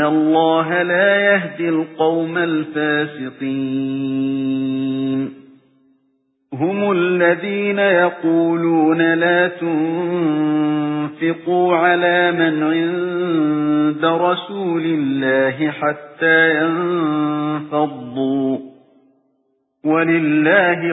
اللَّهَ لَا يَهْدِي الْقَوْمَ الْفَاسِقِينَ هُمُ الَّذِينَ يَقُولُونَ لَا تُنفِقُوا عَلَى مَنْ عِندَ رَسُولِ اللَّهِ حَتَّى يَنفَضُّوا وَلِلَّهِ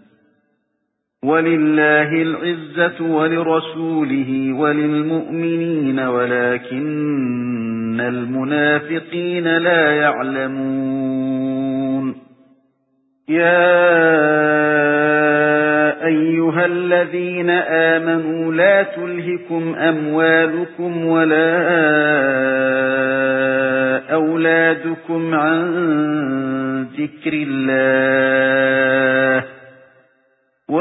وَلِلَّهِ الْعِزَّةُ وَلِرَسُولِهِ وَلِلْمُؤْمِنِينَ وَلَكِنَّ الْمُنَافِقِينَ لَا يَعْلَمُونَ. يَا أَيُّهَا الَّذِينَ آمَنُوا لَا تُلْهِكُمْ أَمْوَالُكُمْ وَلَا أَوْلَادُكُمْ عَن ذِكْرِ اللَّهِ.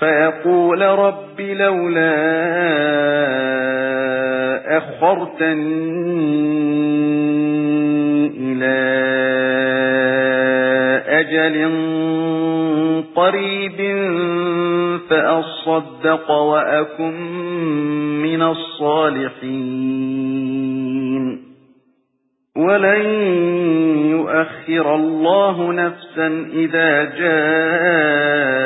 فَيَقُولَ رَبِّ لَوْلَا أَخَّرْتَنِي إِلَى أَجَلٍ قَرِيبٍ فَأَصَّدَّقَ وَأَكُن مِّنَ الصَّالِحِينَ. وَلَن يُؤَخِّرَ اللَّهُ نَفْسًا إِذَا جَاءَ